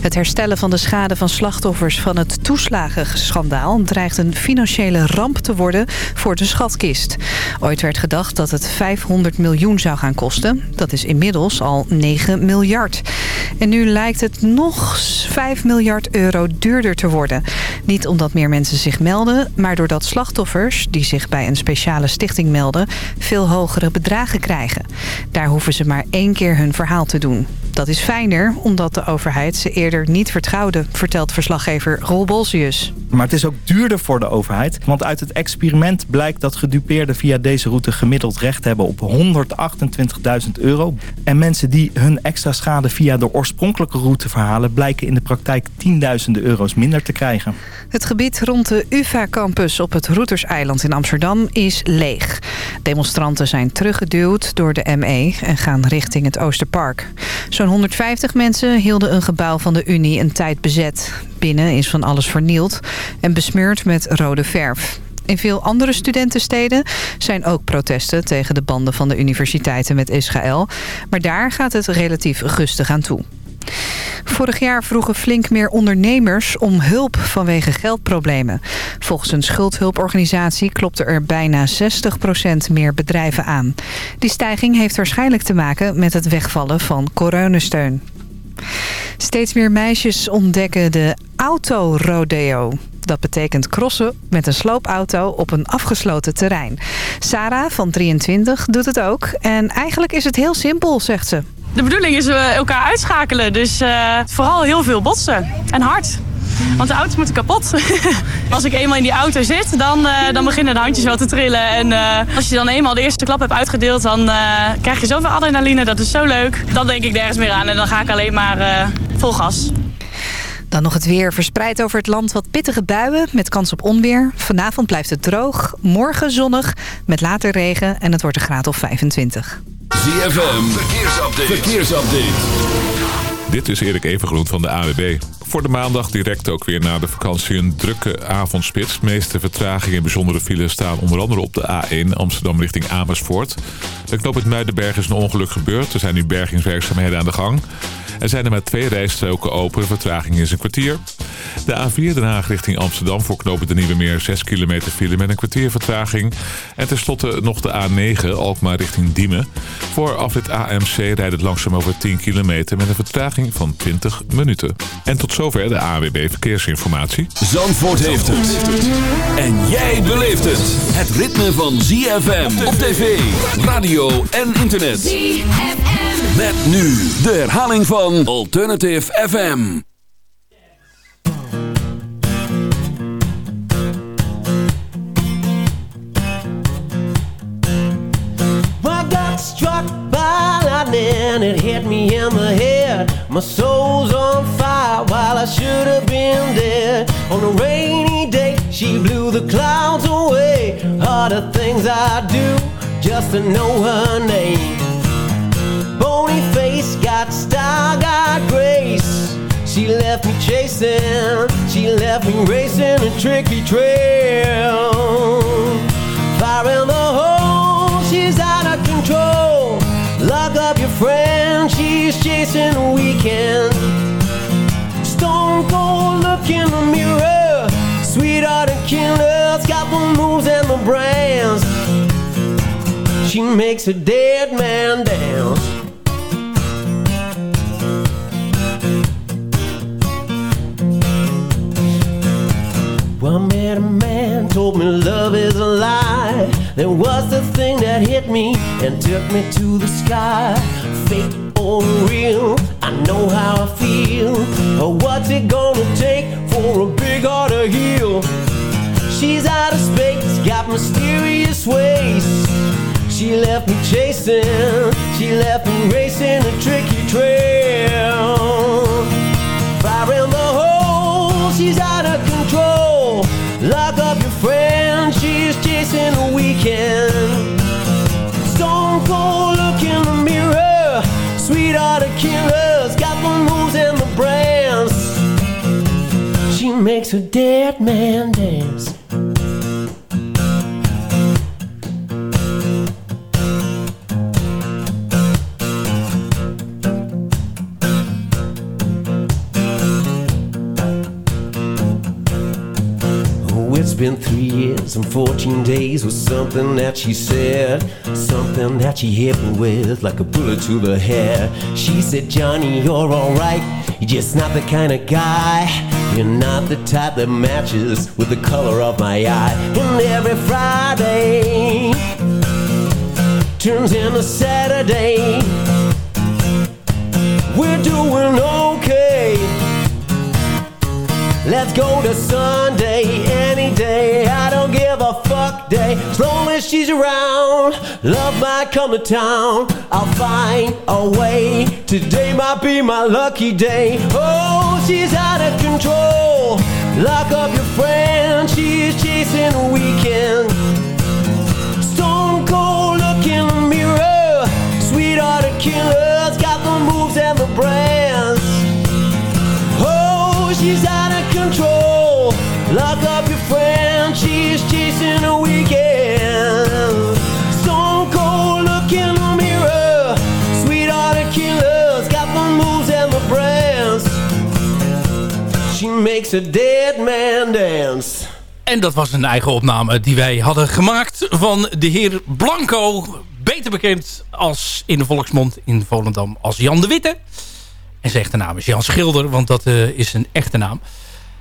Het herstellen van de schade van slachtoffers van het toeslagenschandaal... dreigt een financiële ramp te worden voor de schatkist. Ooit werd gedacht dat het 500 miljoen zou gaan kosten. Dat is inmiddels al 9 miljard. En nu lijkt het nog 5 miljard euro duurder te worden. Niet omdat meer mensen zich melden... maar doordat slachtoffers, die zich bij een speciale stichting melden... veel hogere bedragen krijgen. Daar hoeven ze maar één keer hun verhaal te doen. Dat is fijner, omdat de overheid ze eerder niet vertrouwde... vertelt verslaggever Roel Bolsius. Maar het is ook duurder voor de overheid. Want uit het experiment blijkt dat gedupeerden via deze route gemiddeld recht hebben op 128.000 euro. En mensen die hun extra schade via de oorspronkelijke route verhalen... blijken in de praktijk tienduizenden euro's minder te krijgen. Het gebied rond de UvA-campus op het Routerseiland in Amsterdam is leeg. Demonstranten zijn teruggeduwd door de ME en gaan richting het Oosterpark. Zo'n 150 mensen hielden een gebouw van de Unie een tijd bezet. Binnen is van alles vernield en besmeurd met rode verf. In veel andere studentensteden zijn ook protesten tegen de banden van de universiteiten met Israël. Maar daar gaat het relatief rustig aan toe. Vorig jaar vroegen flink meer ondernemers om hulp vanwege geldproblemen. Volgens een schuldhulporganisatie klopte er bijna 60% meer bedrijven aan. Die stijging heeft waarschijnlijk te maken met het wegvallen van coronasteun. Steeds meer meisjes ontdekken de autorodeo. Dat betekent crossen met een sloopauto op een afgesloten terrein. Sarah van 23 doet het ook. En eigenlijk is het heel simpel, zegt ze. De bedoeling is we elkaar uitschakelen. Dus uh, vooral heel veel botsen. En hard. Want de auto's moeten kapot. als ik eenmaal in die auto zit, dan, uh, dan beginnen de handjes wel te trillen. En uh, als je dan eenmaal de eerste klap hebt uitgedeeld, dan krijg je zoveel adrenaline. Dat is zo leuk. Dan denk ik nergens meer aan en dan ga ik alleen maar vol gas. Dan nog het weer. Verspreid over het land wat pittige buien met kans op onweer. Vanavond blijft het droog. Morgen zonnig met later regen en het wordt een graad of 25. ZFM, verkeersupdate. verkeersupdate. Dit is Erik Evengroen van de AWB. Voor de maandag direct ook weer na de vakantie een drukke avondspits. De meeste vertragingen en bijzondere files staan onder andere op de A1 Amsterdam richting Amersfoort. Bij knop het Muidenberg is een ongeluk gebeurd. Er zijn nu bergingswerkzaamheden aan de gang. Er zijn er maar twee rijstroken open. Vertraging is een kwartier. De A4 Den Haag richting Amsterdam voor knopen de Nieuwe Meer 6 kilometer file met een kwartier vertraging. En tenslotte nog de A9 Alkmaar richting Diemen. Voor afrit AMC rijdt het langzaam over 10 kilometer met een vertraging van 20 minuten. En tot zover de AWB Verkeersinformatie. Zandvoort heeft het. En jij beleeft het. Het ritme van ZFM op tv, radio en internet. ZFM. Met nu de herhaling van Alternative FM. struck by lightning, it hit me in the head. My soul's on fire while I should have been dead. On a rainy day, she blew the clouds away. The things I do just to know her name. She left me chasing, she left me racing a tricky trail. Fire in the hole, she's out of control. Lock up your friend, she's chasing a weekend. Stone cold, look in the mirror. Sweetheart and killer's got the moves and the brands. She makes a dead man dance. Met a man, told me love is a lie. There was the thing that hit me and took me to the sky. Fake or real, I know how I feel. Oh, what's it gonna take for a big heart to heal? She's out of space, got mysterious ways. She left me chasing, she left me racing a tricky trail. Fire in the hole, she's out of friend, she's chasing a weekend. Stone cold, look in the mirror. Sweetheart of killers, got the moves and the brands. She makes a dead man dance. Been three years and 14 days was something that she said. Something that she hit me with like a bullet to the head. She said, Johnny, you're alright. You're just not the kind of guy. You're not the type that matches with the color of my eye. And every Friday turns into Saturday. We're doing okay. Let's go to Sunday any day. I don't give a fuck day. As long as she's around, love might come to town. I'll find a way. Today might be my lucky day. Oh, she's out of control. Lock up your friend. She's chasing a weekend. Stone cold look in the mirror. Sweethearted killers got the moves and the brands. Oh, she's out of control. Lock up your friend, she's chasing a weekend. Stone cold look in the mirror. Sweethearted killers got the moves and the brands. She makes a dead man dance. En dat was een eigen opname die wij hadden gemaakt van de heer Blanco. Beter bekend als in de volksmond in Volendam als Jan de Witte. En zijn echte naam is Jan Schilder, want dat uh, is een echte naam.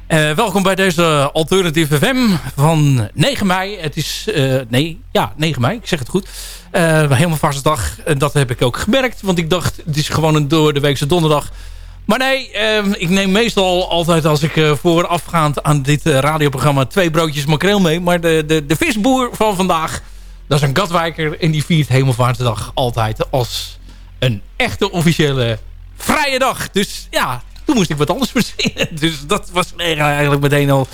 Uh, welkom bij deze Alternative FM van 9 mei. Het is, uh, nee, ja, 9 mei, ik zeg het goed. helemaal vaste dag. En dat heb ik ook gemerkt, want ik dacht, het is gewoon een door de weekse donderdag. Maar nee, uh, ik neem meestal altijd als ik uh, voorafgaand aan dit uh, radioprogramma twee broodjes makreel mee. Maar de, de, de visboer van vandaag, dat is een Gatwijker en die viert Hemelvaartsdag altijd als een echte officiële vrije dag. Dus ja, toen moest ik wat anders verzinnen. Dus dat was eigenlijk meteen al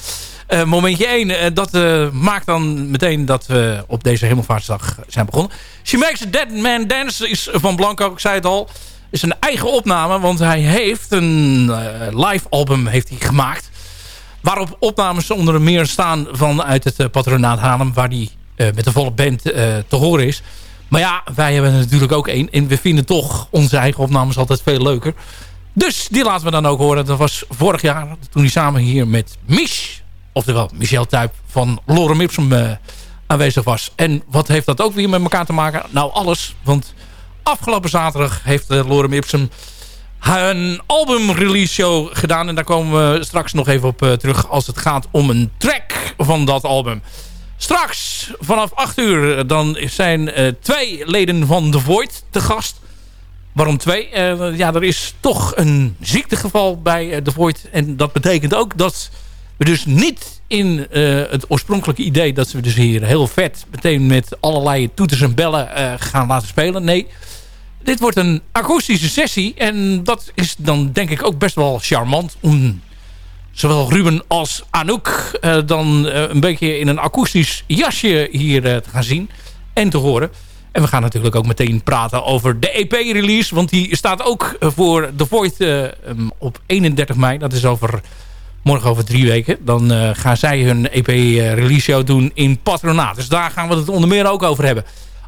momentje één. dat maakt dan meteen dat we op deze Hemelvaartsdag zijn begonnen. She Makes Dead Man Dance is van Blanco, ik zei het al is een eigen opname, want hij heeft een live album heeft hij gemaakt. Waarop opnames onder meer staan vanuit het patronaat Haarlem, waar hij met de volle band te horen is. Maar ja, wij hebben er natuurlijk ook één. En we vinden toch onze eigen opnames altijd veel leuker. Dus die laten we dan ook horen. Dat was vorig jaar, toen hij samen hier met Mich, oftewel Michel Tuyp van Lorem Ipsum aanwezig was. En wat heeft dat ook weer met elkaar te maken? Nou, alles, want afgelopen zaterdag heeft uh, Lorem Ipsum een album-release show gedaan. En daar komen we straks nog even op uh, terug als het gaat om een track van dat album. Straks vanaf 8 uur dan zijn twee leden van The Void te gast. Waarom twee? ja, er is toch een ziektegeval bij The Void. En dat betekent ook dat we dus niet in het oorspronkelijke idee... dat we dus hier heel vet meteen met allerlei toeters en bellen gaan laten spelen. Nee, dit wordt een akoestische sessie. En dat is dan denk ik ook best wel charmant. Om zowel Ruben als Anouk dan een beetje in een akoestisch jasje hier te gaan zien. En te horen. En we gaan natuurlijk ook meteen praten over de EP-release. Want die staat ook voor The Void um, op 31 mei. Dat is over morgen over drie weken. Dan gaan zij hun EP-release show doen in Patronaat. Dus daar gaan we het onder meer ook over hebben.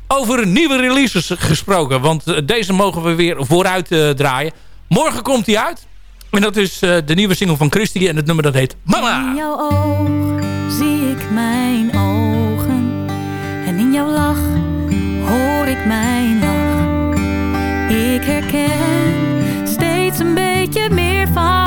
Over nieuwe releases gesproken. Want deze mogen we weer vooruit draaien. Morgen komt hij uit. En dat is de nieuwe single van Christy. En het nummer dat heet Mama. In jouw oog zie ik mijn ogen. En in jouw lach ik mijn lach. Ik herken steeds een beetje meer van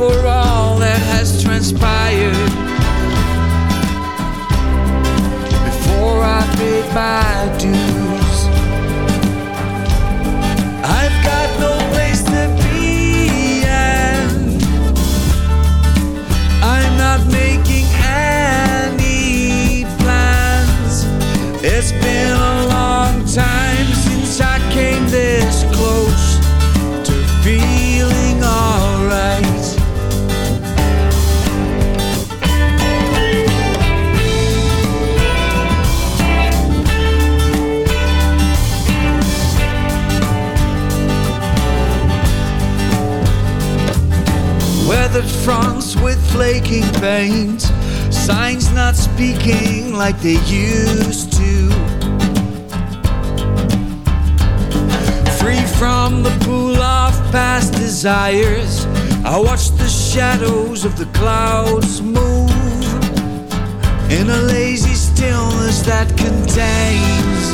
before all that has transpired. Before I paid my dues I've got no place to be and I'm not making any plans. It's been a long time since I came this close Weathered fronts with flaking paint, signs not speaking like they used to. Free from the pool of past desires, I watch the shadows of the clouds move in a lazy stillness that contains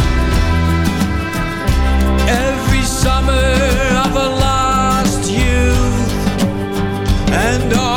every summer of a lost and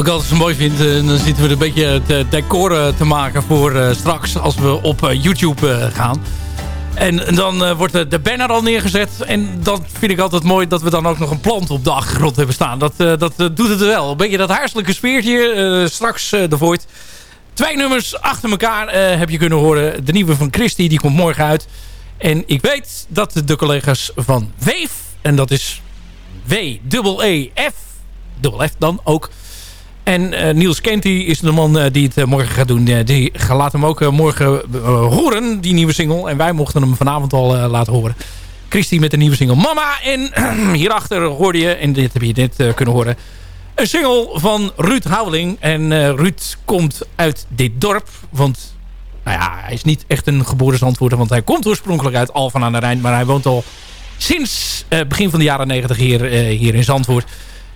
ik altijd zo mooi vind, eh, dan zitten we een beetje het decor te maken voor eh, straks als we op eh, YouTube gaan. En, dan wordt de, de banner al neergezet. En dat vind ik altijd mooi dat we dan ook nog een plant op de achtergrond hebben staan. Dat, dat doet het wel. Een beetje dat huiselijke sfeertje. straks de. Twee nummers achter elkaar heb je kunnen horen. De nieuwe van Christy, die komt morgen uit. En ik weet dat de collega's van Weef, en dat is W-E-E-F, dubbel F dan ook... En eh, Niels Kenty is de man eh, die het eh, morgen gaat doen. Die laat hem ook morgen horen, die nieuwe single. En wij mochten hem vanavond al laten horen. Christy met de nieuwe single Mama. En hierachter hoorde je, en dit heb je net kunnen horen... een single van Ruud Houweling. En Ruud komt uit dit dorp. Want nou ja, hij is niet echt een geboren zandvoerder. Want hij komt oorspronkelijk uit Alphen aan de Rijn. Maar hij woont al sinds begin van de jaren 90 hier, hier in Zandvoort.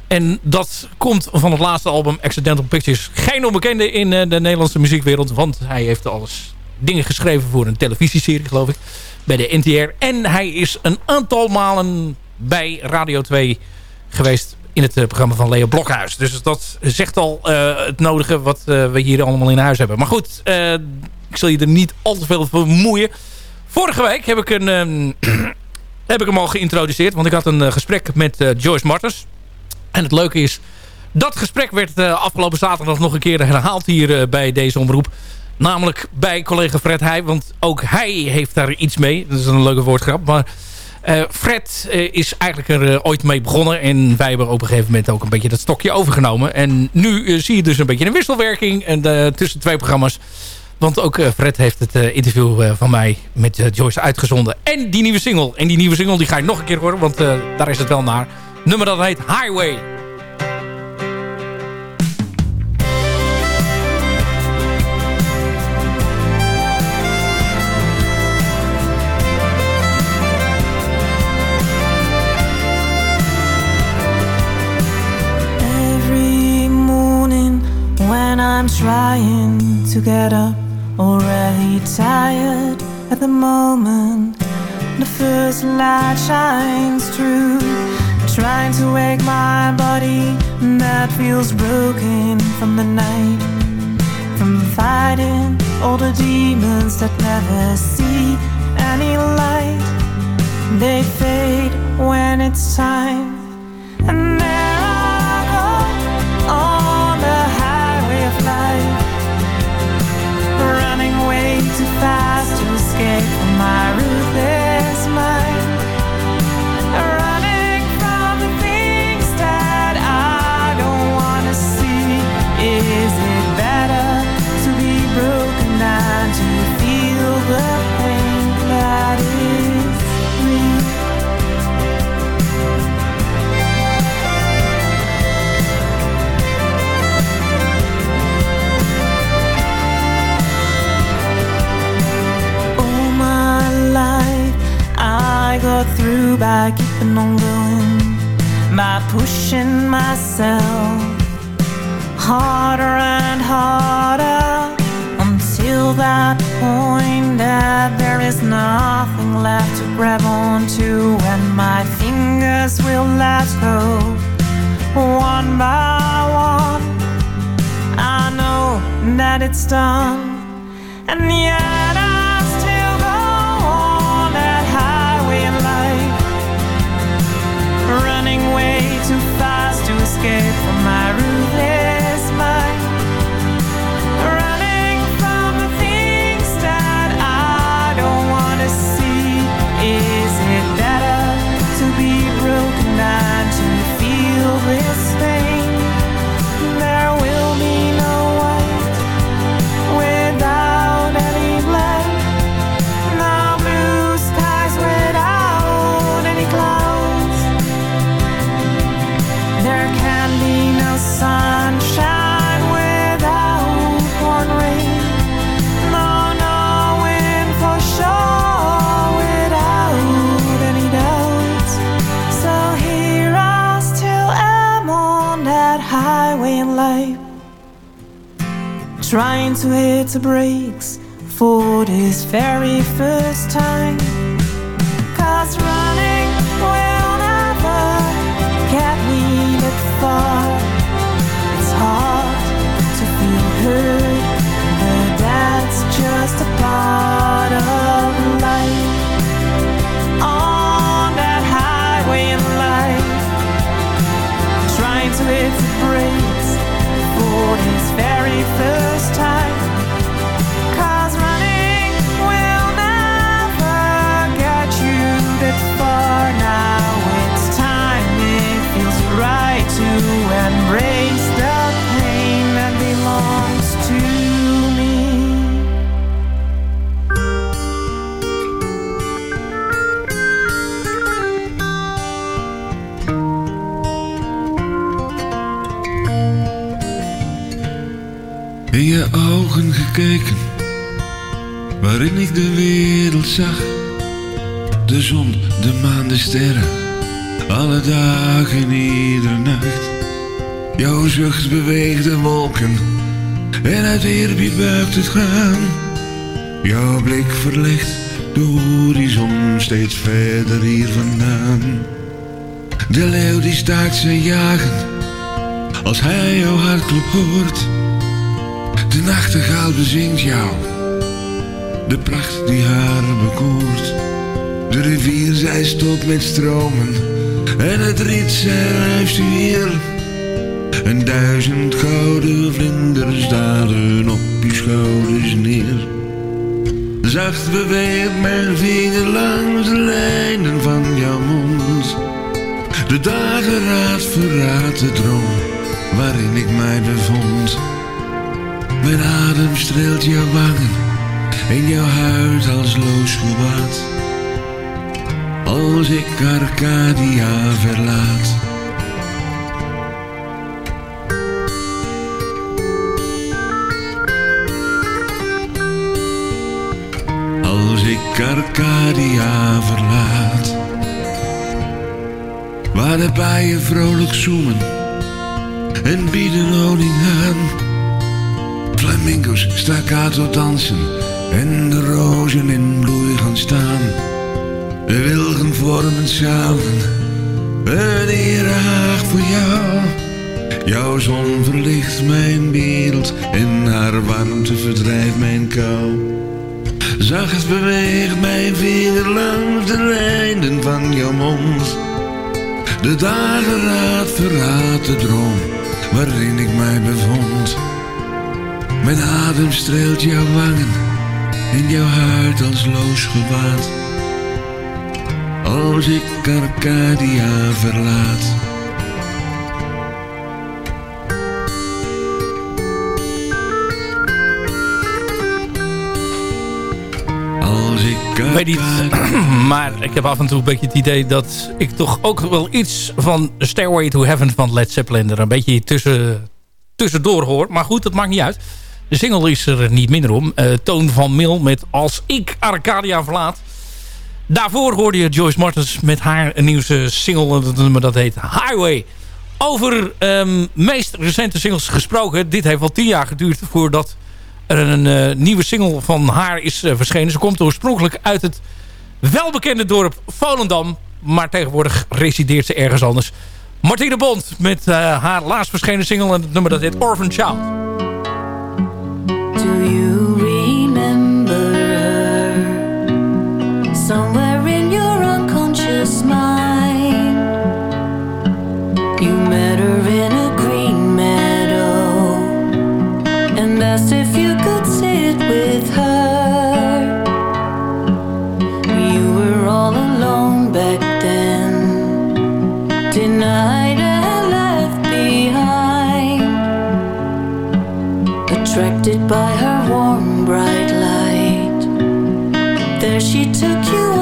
En dat komt van het laatste album Accidental Pictures. Geen onbekende in eh, de Nederlandse muziekwereld. Want hij heeft alles dingen geschreven voor een televisieserie geloof ik. Bij de NTR. En hij is een aantal malen bij Radio 2 geweest. in het programma van Leo Blokhuis. Dus dat zegt al het nodige wat we hier allemaal in huis hebben. Maar goed, ik zal je er niet al te veel vermoeien. Vorige week heb ik, een, heb ik hem al geïntroduceerd. Want ik had een gesprek met Joyce Martens. En het leuke is... Dat gesprek werd afgelopen zaterdag nog een keer herhaald hier bij deze omroep. Namelijk bij collega Fred Heij. Want ook hij heeft daar iets mee. Dat is een leuke woordgrap. Maar uh, Fred is eigenlijk er ooit mee begonnen. En wij hebben op een gegeven moment ook een beetje dat stokje overgenomen. En nu zie je dus een beetje een wisselwerking en, tussen twee programma's. Want ook Fred heeft het interview van mij met Joyce uitgezonden. En die nieuwe single. En die nieuwe single die ga je nog een keer horen. Want daar is het wel naar. Nummer dat heet Highway. when I'm trying to get up, already tired at the moment. The first light shines through, trying to wake my body that feels broken from the night, from fighting all the demons that never see any light. They fade when it's time, and there I go on the highway of life. Running way too fast to escape from my ruthless by keeping on going, by pushing myself harder and harder. Until that point that there is nothing left to grab onto. And my fingers will let go one by one. I know that it's done, and yet Wait. Trying to hit the brakes for this very first time. Cause running will never get me that far. It's hard to feel heard, but that's just a part of life. On that highway in life, trying to hit very first time. Gekeken, waarin ik de wereld zag. De zon, de maan, de sterren, alle dagen, iedere nacht. Jouw zucht beweegt de wolken en uit eerbied buigt het gaan. Jouw blik verlicht de horizon steeds verder hier vandaan. De leeuw die staakt zijn jagen als hij jouw hartklop hoort. De nachtegaal bezingt jou, de pracht die haar bekoort. De rivier zij stopt met stromen en het riet schrijft weer. En duizend gouden vlinders dalen op je schouders neer. Zacht beweegt mijn vinger langs de lijnen van jouw mond. De dageraad verraadt de droom waarin ik mij bevond. Mijn adem streelt jouw wangen en jouw huid als loos gewaad. Als ik Arcadia verlaat. Als ik Arcadia verlaat. Waar de bijen vrolijk zoemen en bieden honing aan. Flamingo's staccato dansen en de rozen in bloei gaan staan. De wilgen vormen samen een erehaag voor jou. Jouw zon verlicht mijn wereld en haar warmte verdrijft mijn kou. Zacht beweegt mijn vinger langs de lijnen van jouw mond. De dageraad verraadt de droom waarin ik mij bevond. Mijn adem streelt jouw wangen en jouw huid als loos gewaad. Als ik Arcadia verlaat. Als ik Ik weet niet, maar ik heb af en toe een beetje het idee dat ik toch ook wel iets van Stairway to Heaven van Led Zeppelin er een beetje tussen, tussendoor hoor. Maar goed, dat maakt niet uit. De single is er niet minder om. Eh, Toon van Mil met Als ik Arcadia verlaat. Daarvoor hoorde je Joyce Martens met haar nieuwste single. Dat nummer dat heet Highway. Over um, meest recente singles gesproken. Dit heeft al tien jaar geduurd voordat er een uh, nieuwe single van haar is verschenen. Ze komt oorspronkelijk uit het welbekende dorp Volendam. Maar tegenwoordig resideert ze ergens anders. Martine Bond met haar laatst verschenen single. En het nummer dat heet Orphan Child. Attracted by her warm, bright light. There she took you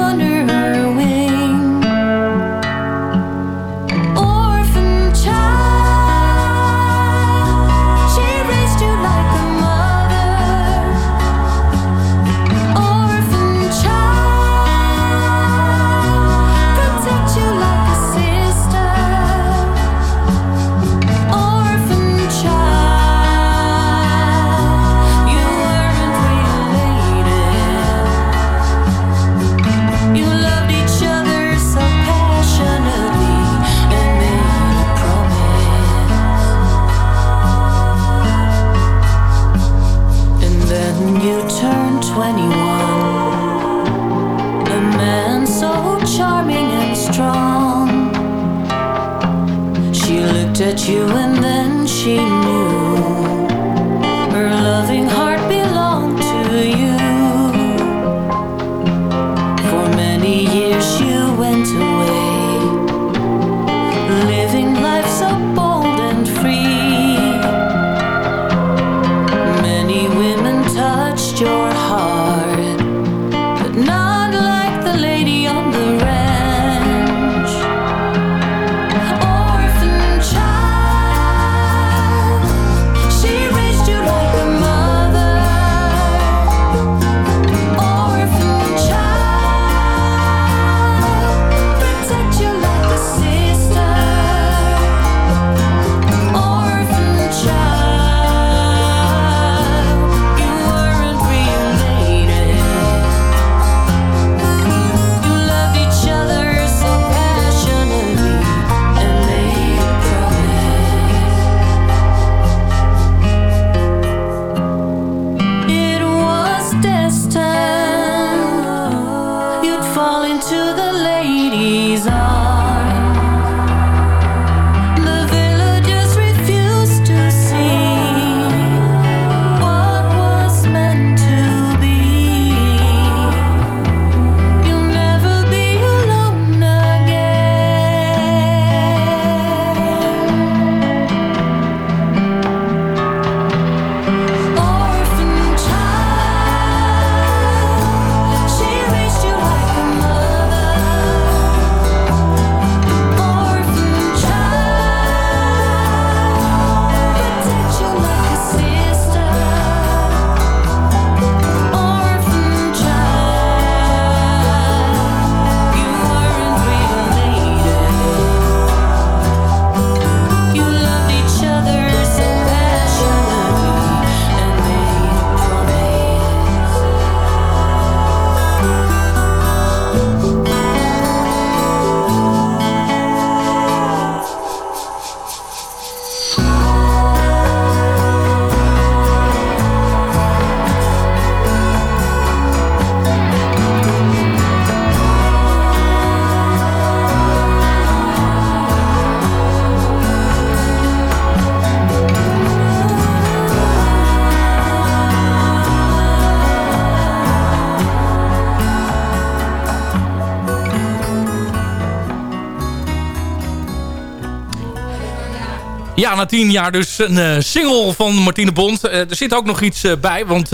Na tien jaar dus een eh, single van Martine Bond. Eh, er zit ook nog iets eh, bij, want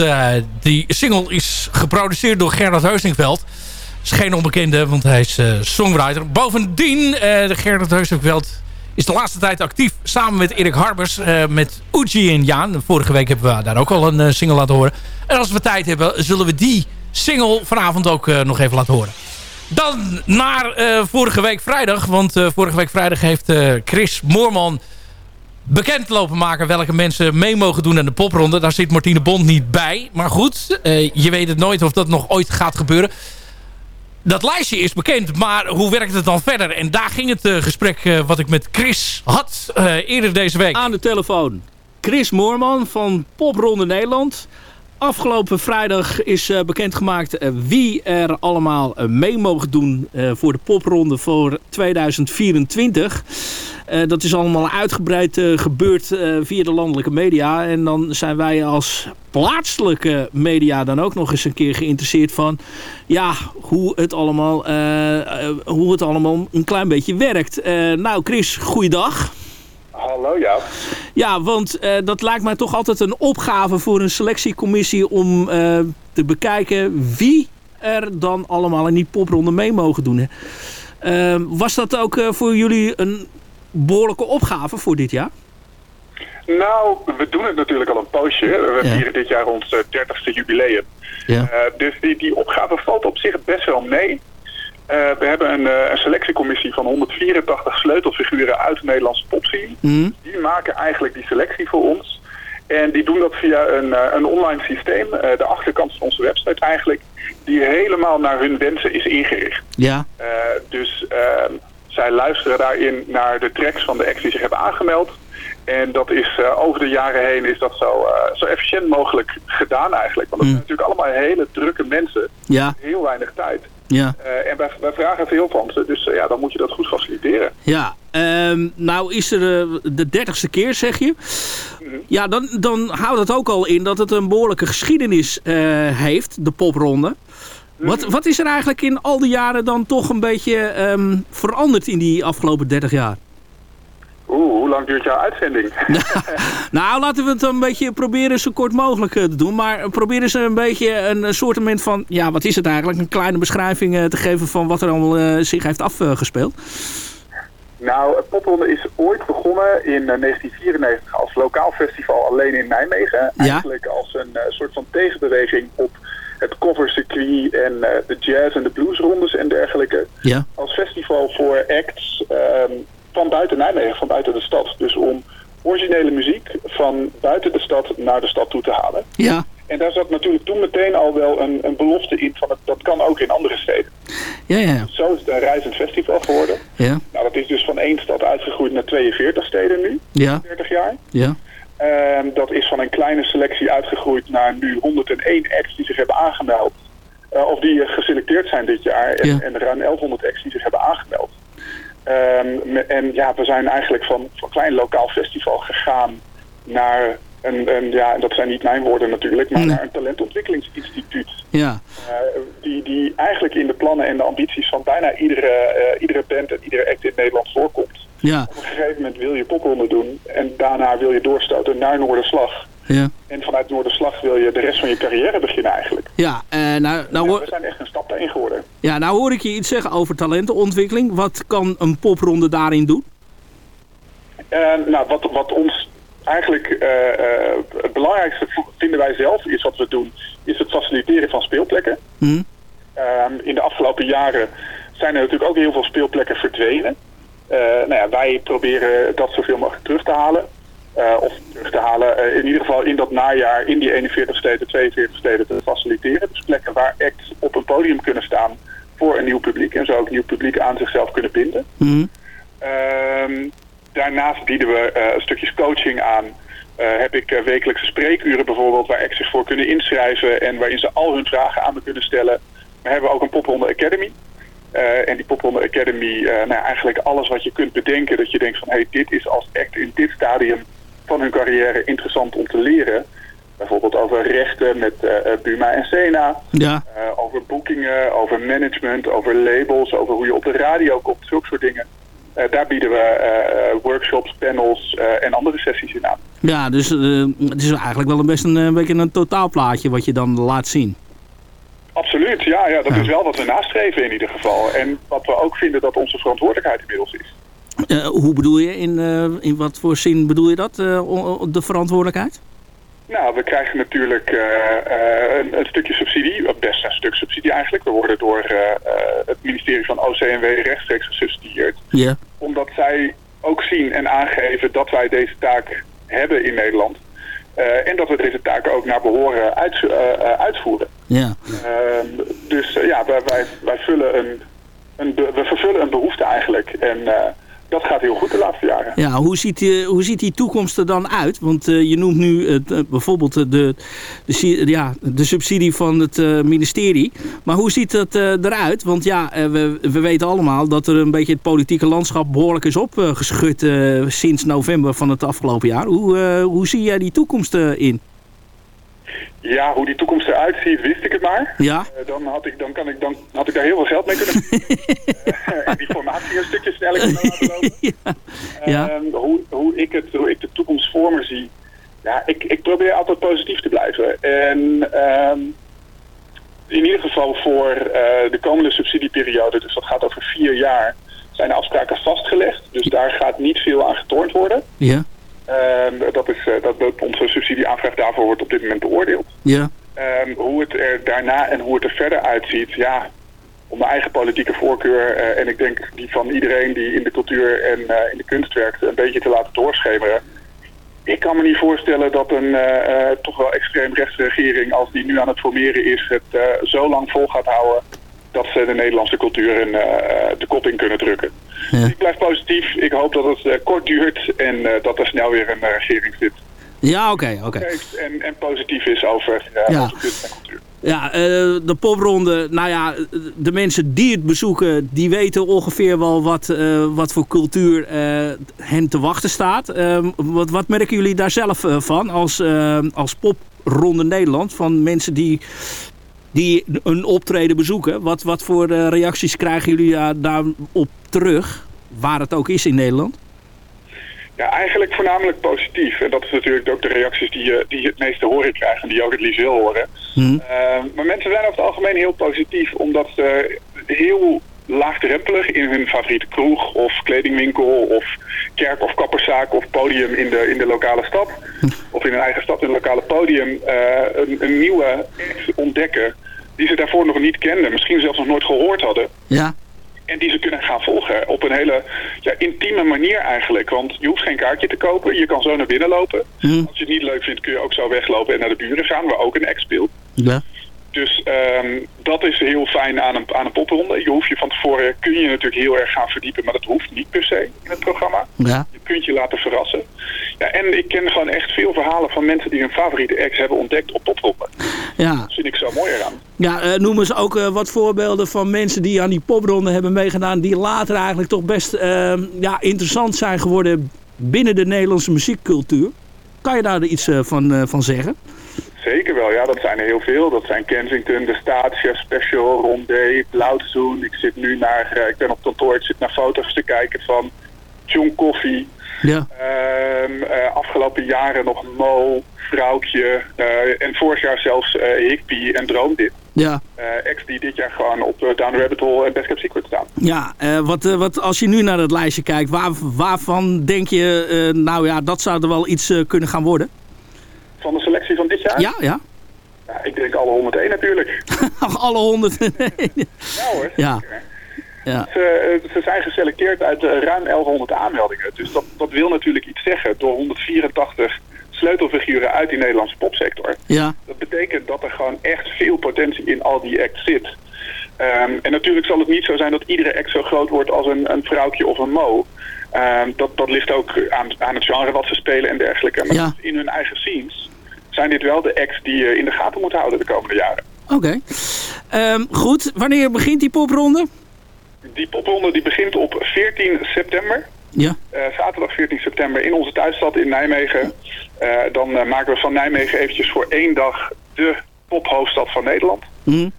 die single is geproduceerd door Gerard Heusingveld. Is geen onbekende, want hij is songwriter. Bovendien, de Gerard Heusingveld is de laatste tijd actief samen met Erik Harbers, met Uji en Jaan. Vorige week hebben we daar ook al een single laten horen. En als we tijd hebben, zullen we die single vanavond ook nog even laten horen. Dan naar vorige week vrijdag, want vorige week vrijdag heeft Chris Moorman bekend lopen maken welke mensen mee mogen doen aan de popronde. Daar zit Martine Bond niet bij. Maar goed, eh, je weet het nooit of dat nog ooit gaat gebeuren. Dat lijstje is bekend, maar hoe werkt het dan verder? En daar ging het eh, gesprek eh, wat ik met Chris had eerder deze week. Aan de telefoon. Chris Moorman van Popronde Nederland. Afgelopen vrijdag is eh, bekendgemaakt eh, wie er allemaal eh, mee mogen doen voor de popronde voor 2024. Eh, dat is allemaal uitgebreid gebeurd via de landelijke media. En dan zijn wij als plaatselijke media dan ook nog eens een keer geïnteresseerd van... ja, hoe het allemaal, hoe het allemaal een klein beetje werkt. Nou Chris, goeiedag. Hallo Jaap. Ja, want eh, dat lijkt mij toch altijd een opgave voor een selectiecommissie om eh, te bekijken wie er dan allemaal in die popronde mee mogen doen. hè. Eh, was dat ook eh, voor jullie een behoorlijke opgave voor dit jaar? Nou, we doen het natuurlijk al een poosje. We Ja. vieren dit jaar ons eh, 30ste jubileum. Ja. Dus die, die opgave valt op zich best wel mee. Eh, we hebben een, eh, een selectiecommissie van 184 sleutelfiguren uit de Nederlandse popscene. Mhm. Die maken eigenlijk die selectie voor ons. En die doen dat via een, eh, een online systeem. De achterkant van onze website eigenlijk. Die helemaal naar hun wensen is ingericht. Ja. Dus ehm, zij luisteren daarin naar de tracks van de acts die zich hebben aangemeld. En dat is over de jaren heen is dat zo, zo efficiënt mogelijk gedaan eigenlijk. Want het zijn natuurlijk allemaal hele drukke mensen. Ja. Heel weinig tijd. Ja. Eh, en wij, wij vragen veel van ze. Dus eh, ja, dan moet je dat goed faciliteren. Ja, ehm, nou is er eh, de dertigste keer, zeg je. Ja, dan, dan houdt het ook al in dat het een behoorlijke geschiedenis heeft, de popronde. Wat, wat is er eigenlijk in al die jaren dan toch een beetje ehm, veranderd in die afgelopen 30 jaar? Oeh, hoe lang duurt jouw uitzending? Nou, laten we het een beetje proberen zo kort mogelijk eh, te doen. Maar proberen ze een beetje een soortement van... Ja, wat is het eigenlijk? Een kleine beschrijving eh, te geven van wat er allemaal eh, zich heeft afgespeeld. Nou, Popronde is ooit begonnen in eh, 1994 als lokaal festival alleen in Nijmegen. Ja. Eigenlijk als een soort van tegenbeweging op het covercircuit en de jazz- en de bluesrondes en dergelijke. Ja. Als festival voor acts ehm, van buiten Nijmegen, van buiten de stad. Dus om originele muziek van buiten de stad naar de stad toe te halen. Ja. En daar zat natuurlijk toen meteen al wel een, een belofte in van het, dat kan ook in andere steden. Ja, ja, ja. Zo is het een reizend festival geworden. Ja. Nou, dat is dus van één stad uitgegroeid naar 42 steden nu, Ja. 30 jaar. Ja. Ehm, dat is van een kleine selectie uitgegroeid naar nu 101 acts die zich hebben aangemeld. eh, of die geselecteerd zijn dit jaar. En, Ja. en ruim 1100 acts die zich hebben aangemeld. Ehm, en ja, we zijn eigenlijk van, van een klein lokaal festival gegaan naar een, ja, dat zijn niet mijn woorden natuurlijk, maar naar een talentontwikkelingsinstituut. Ja, Eh, die, die eigenlijk in de plannen en de ambities van bijna iedere, eh, iedere band en iedere act in Nederland voorkomt. ja, Op een gegeven moment wil je popronde doen en daarna wil je doorstoten naar Noorderslag. Ja. En vanuit Noorderslag wil je de rest van je carrière beginnen eigenlijk. Ja, eh, nou, nou, Ja, we zijn echt een stap daarin geworden. ja, nou hoor ik je iets zeggen over talentenontwikkeling. Wat kan een popronde daarin doen? Eh, nou, wat, wat ons eigenlijk eh, eh, het belangrijkste vinden wij zelf is wat we doen, is het faciliteren van speelplekken. Hm? Ehm, in de afgelopen jaren zijn er natuurlijk ook heel veel speelplekken verdwenen. Nou ja, wij proberen dat zoveel mogelijk terug te halen. Eh, of terug te halen, eh, in ieder geval in dat najaar in die 41 steden, 42 steden te faciliteren. Dus plekken waar acts op een podium kunnen staan voor een nieuw publiek. En zo ook nieuw publiek aan zichzelf kunnen binden. Hm? Ehm, daarnaast bieden we eh, stukjes coaching aan. Heb ik wekelijkse spreekuren bijvoorbeeld waar acts zich voor kunnen inschrijven en waarin ze al hun vragen aan me kunnen stellen. We hebben ook een Popronde Academy. En die Popronde Academy, nou ja, eigenlijk alles wat je kunt bedenken dat je denkt van hey, dit is als act in dit stadium van hun carrière interessant om te leren. Bijvoorbeeld over rechten met eh, eh, Buma en Sena. Ja, Eh, over boekingen, over management, over labels, over hoe je op de radio komt, zulke soort dingen. Daar bieden we workshops, panels en andere sessies in aan. ja dus het is eigenlijk wel een best een, eh, beetje een totaalplaatje wat je dan laat zien. Absoluut, ja, ja dat is wel wat we nastreven in ieder geval. En wat we ook vinden dat onze verantwoordelijkheid inmiddels is. Eh, hoe bedoel je, in, eh, in wat voor zin bedoel je dat, eh, de verantwoordelijkheid? Nou, we krijgen natuurlijk een, een stukje subsidie, best een stuk subsidie eigenlijk. We worden door het ministerie van OCMW rechtstreeks gesubsidieerd. Omdat zij ook zien en aangeven dat wij deze taak hebben in Nederland. En dat we deze taken ook naar behoren uit, uitvoeren. Ja. Ehm, dus ja, wij, wij, wij vullen een, een we vervullen een behoefte eigenlijk. En dat gaat heel goed de laatste jaren. Ja, hoe ziet, die, hoe ziet die toekomst er dan uit? Want eh, je noemt nu het, eh, bijvoorbeeld de, de, ja, de subsidie van het eh, ministerie. Maar hoe ziet dat eh, eruit? Want ja, eh, we, we weten allemaal dat er een beetje het politieke landschap behoorlijk is opgeschud eh, sinds november van het afgelopen jaar. Hoe, eh, hoe zie jij die toekomst eh, in? Ja, hoe die toekomst eruit ziet, wist ik het maar. Ja. Eh, dan, had ik, dan, kan ik, dan had ik daar heel veel geld mee kunnen verdienen. en die formatie een stukje sneller kunnen laten lopen. Ja. Ehm, hoe, hoe, ik het, hoe ik de toekomst voor me zie. Ja, ik, ik probeer altijd positief te blijven. En ehm, in ieder geval voor eh, de komende subsidieperiode, dus dat gaat over vier jaar, zijn de afspraken vastgelegd. Dus daar gaat niet veel aan getornd worden. Ja. Ehm, dat is, eh, dat, dat onze subsidieaanvraag daarvoor wordt op dit moment beoordeeld. Ja. Ehm, hoe het er daarna en hoe het er verder uitziet, ja, om mijn eigen politieke voorkeur eh, en ik denk die van iedereen die in de cultuur en eh, in de kunst werkt, een beetje te laten doorschemeren. Ik kan me niet voorstellen dat een toch wel extreem rechtse regering, als die nu aan het formeren is, het zo lang vol gaat houden dat ze de Nederlandse cultuur in, eh, de kop in kunnen drukken. Ik blijf positief. Ik hoop dat het eh, kort duurt en eh, dat er snel weer een regering zit. Ja, oké, oké. Geeft En, en positief is over Ja. kunst en cultuur. Ja, de popronde, nou ja, de mensen die het bezoeken, die weten ongeveer wel wat, wat voor cultuur hen te wachten staat. Eh, wat, wat merken jullie daar zelf van als, als popronde Nederland? Van mensen die, die een optreden bezoeken. Wat, wat voor eh, reacties krijgen jullie daar daarop terug? Waar het ook is in Nederland? Ja, eigenlijk voornamelijk positief. En dat is natuurlijk ook de reacties die je, die je het meeste horen krijgen. Die je ook het liefst wil horen. Eh, maar mensen zijn over het algemeen heel positief. Omdat ze heel laagdrempelig in hun favoriete kroeg of kledingwinkel of kerk of kapperszaak of podium in de, in de lokale stad. Of in hun eigen stad, in een lokale podium, eh, een, een nieuwe act ontdekken die ze daarvoor nog niet kenden. Misschien zelfs nog nooit gehoord hadden. Ja. En die ze kunnen gaan volgen op een hele ja, intieme manier eigenlijk. Want je hoeft geen kaartje te kopen. Je kan zo naar binnen lopen. Als je het niet leuk vindt kun je ook zo weglopen en naar de buren gaan. Waar ook een act speelt. Ja. Dus ehm, dat is heel fijn aan een, aan een popronde. Je hoeft je van tevoren, kun je natuurlijk heel erg gaan verdiepen. Maar dat hoeft niet per se in het programma. Ja. Je kunt je laten verrassen. Ja, en ik ken gewoon echt veel verhalen van mensen die hun favoriete ex hebben ontdekt op popronden. Ja. Dat vind ik zo mooi eraan. Ja, eh, noem eens ook eh, wat voorbeelden van mensen die aan die popronde hebben meegedaan... die later eigenlijk toch best eh, ja, interessant zijn geworden binnen de Nederlandse muziekcultuur. Kan je daar iets eh, van, van zeggen? Zeker wel, ja, dat zijn er heel veel. Dat zijn Kensington, De Staat, Chef Special, Rondé, Blauwzoen. Ik zit nu naar, eh, ik ben op kantoor, ik zit naar foto's te kijken van John Coffee. Ja. Ehm, eh, afgelopen jaren nog Mo, Vrouwtje eh, en vorig jaar zelfs Higby en Droomdit. Ja. Ex die dit jaar gewoon op Down the Rabbit Hole en Best Kept Secret staan. Ja, wat, wat, als je nu naar het lijstje kijkt, waar, waarvan denk je, nou ja, dat zou er wel iets kunnen gaan worden? Van de selectie van dit jaar? Ja, ja. Ja, ik denk alle 101 natuurlijk. Alle honderd. Ja hoor. ja. ja. Ze, eh, ze zijn geselecteerd uit eh, ruim 1100 aanmeldingen. Dus dat, dat wil natuurlijk iets zeggen door 184 sleutelfiguren uit die Nederlandse popsector. Ja. Dat betekent dat er gewoon echt veel potentie in al die acts zit. Ehm, en natuurlijk zal het niet zo zijn dat iedere act zo groot wordt als een, een vrouwtje of een mo. Ehm, dat, dat ligt ook aan, aan het genre wat ze spelen en dergelijke. Maar Ja. in hun eigen scenes zijn dit wel de acts die je in de gaten moet houden de komende jaren. Oké. Ehm, goed, wanneer begint die popronde? Die popronde die begint op 14 september. Ja. Eh, zaterdag 14 september in onze thuisstad in Nijmegen. Eh, dan eh, maken we van Nijmegen eventjes voor één dag de pophoofdstad van Nederland. Hm.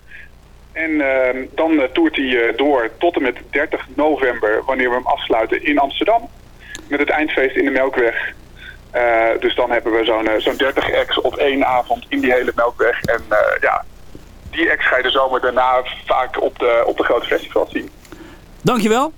En eh, dan eh, toert hij eh, door tot en met 30 november, wanneer we hem afsluiten in Amsterdam. Met het eindfeest in de Melkweg. Eh, dus dan hebben we zo'n eh, zo'n 30 acts op één avond in die hele Melkweg. En ja, die acts ga je de zomer daarna vaak op de, op de grote festivals zien. Dankjewel.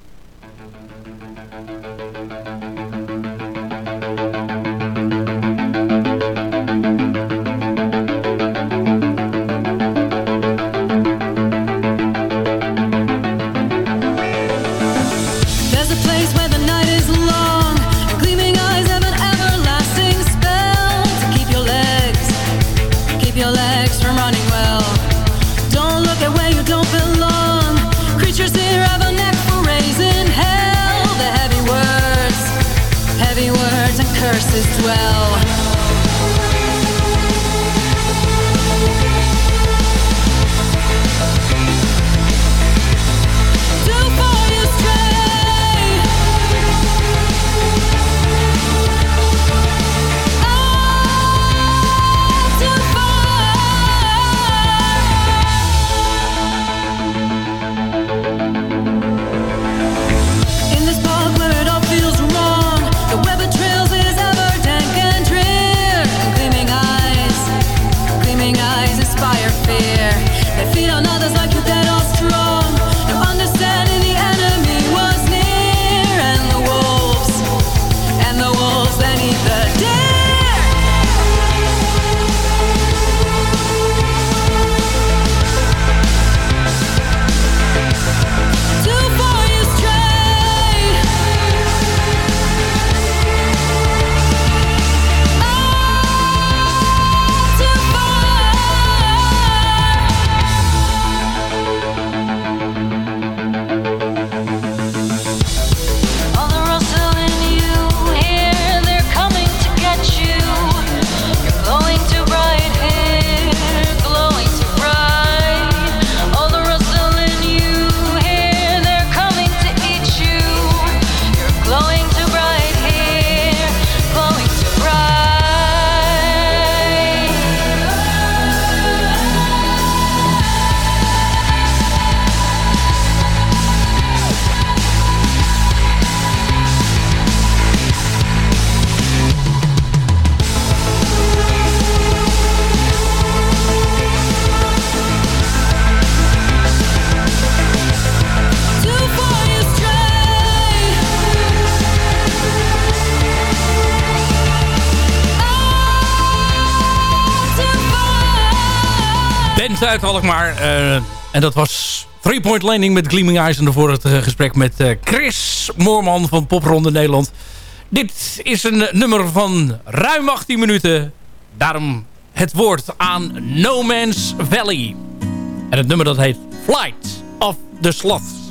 Landing met Gleaming Eyes. En daarvoor het eh, gesprek met eh, Chris Moorman van Popronde Nederland. Dit is een nummer van ruim 18 minuten. Daarom het woord aan No Man's Valley. En het nummer dat heet Flight of the Sloth.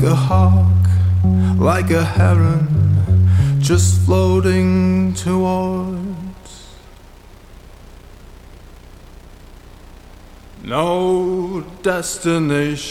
like a hawk, like a heron, just floating towards no destination.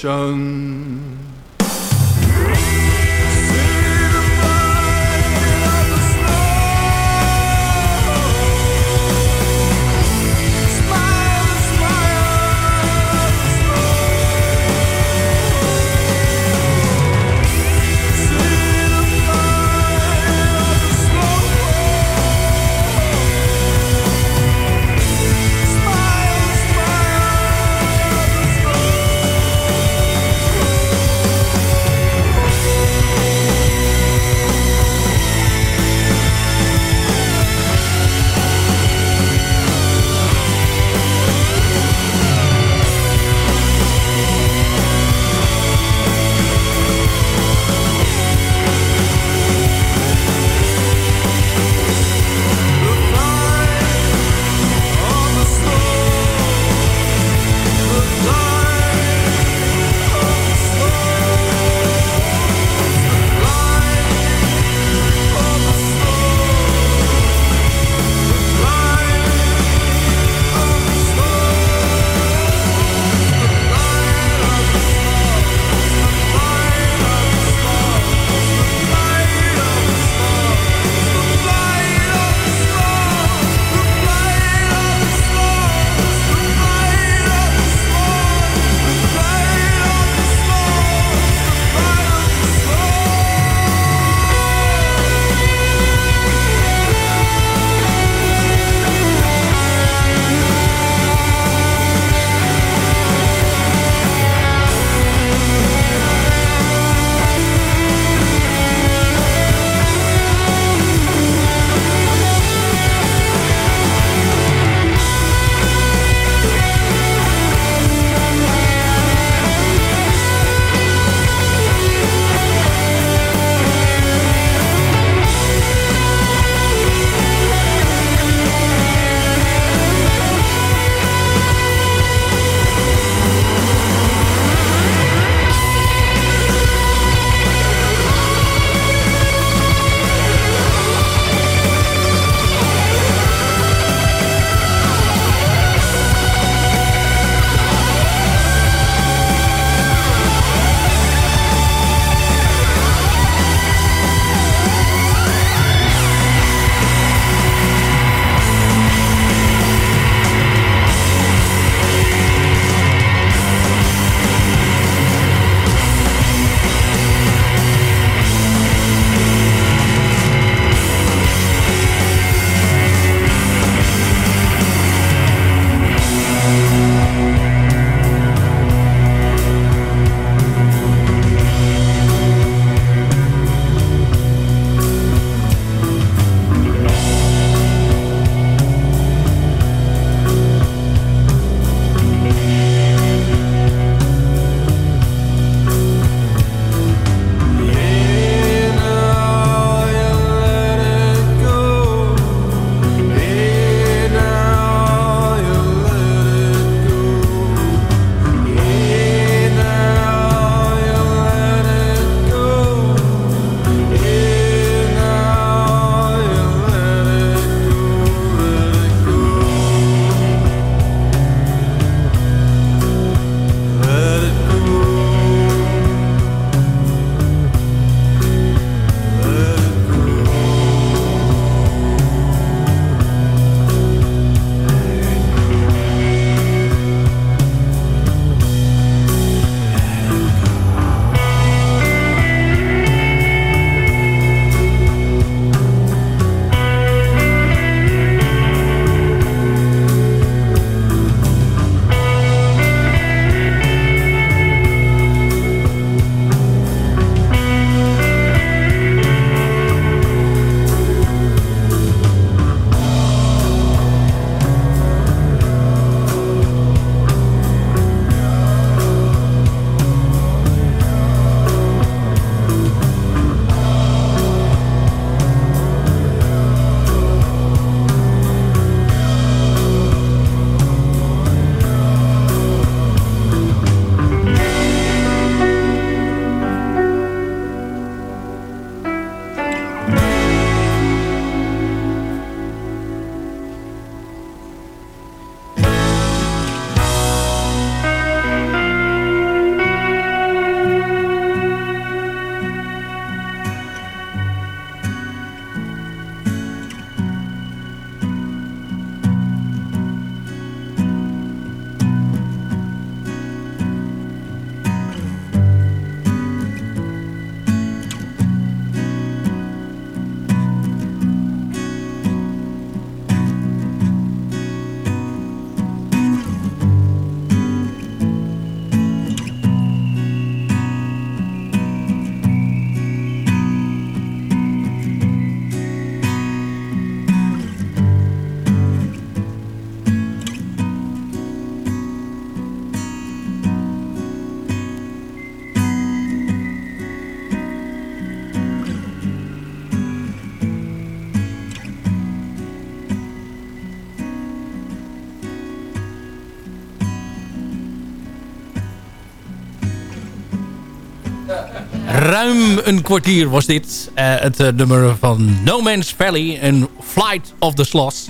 Ruim een kwartier was dit. Eh, het eh, nummer van No Man's Valley en Flight of the Sloths.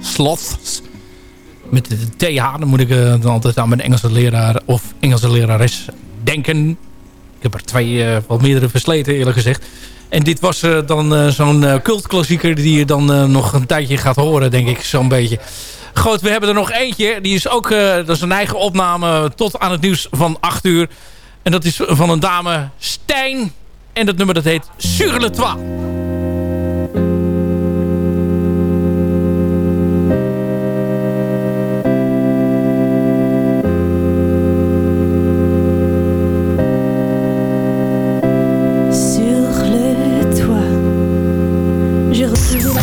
Sloths. Met de TH, dan moet ik uh, dan altijd aan mijn Engelse leraar of Engelse lerares denken. Ik heb er twee, wat meerdere versleten eerlijk gezegd. En dit was dan zo'n cultklassieker die je dan nog een tijdje gaat horen, denk ik, zo'n beetje. Goed, we hebben er nog eentje. Die is ook, dat is een eigen opname tot aan het nieuws van 8 uur. En dat is van een dame, Stijn. En dat nummer dat heet Sur le Toit.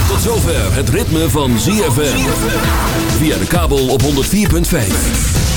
Tot zover het ritme van ZFM. Via de kabel op 104.5.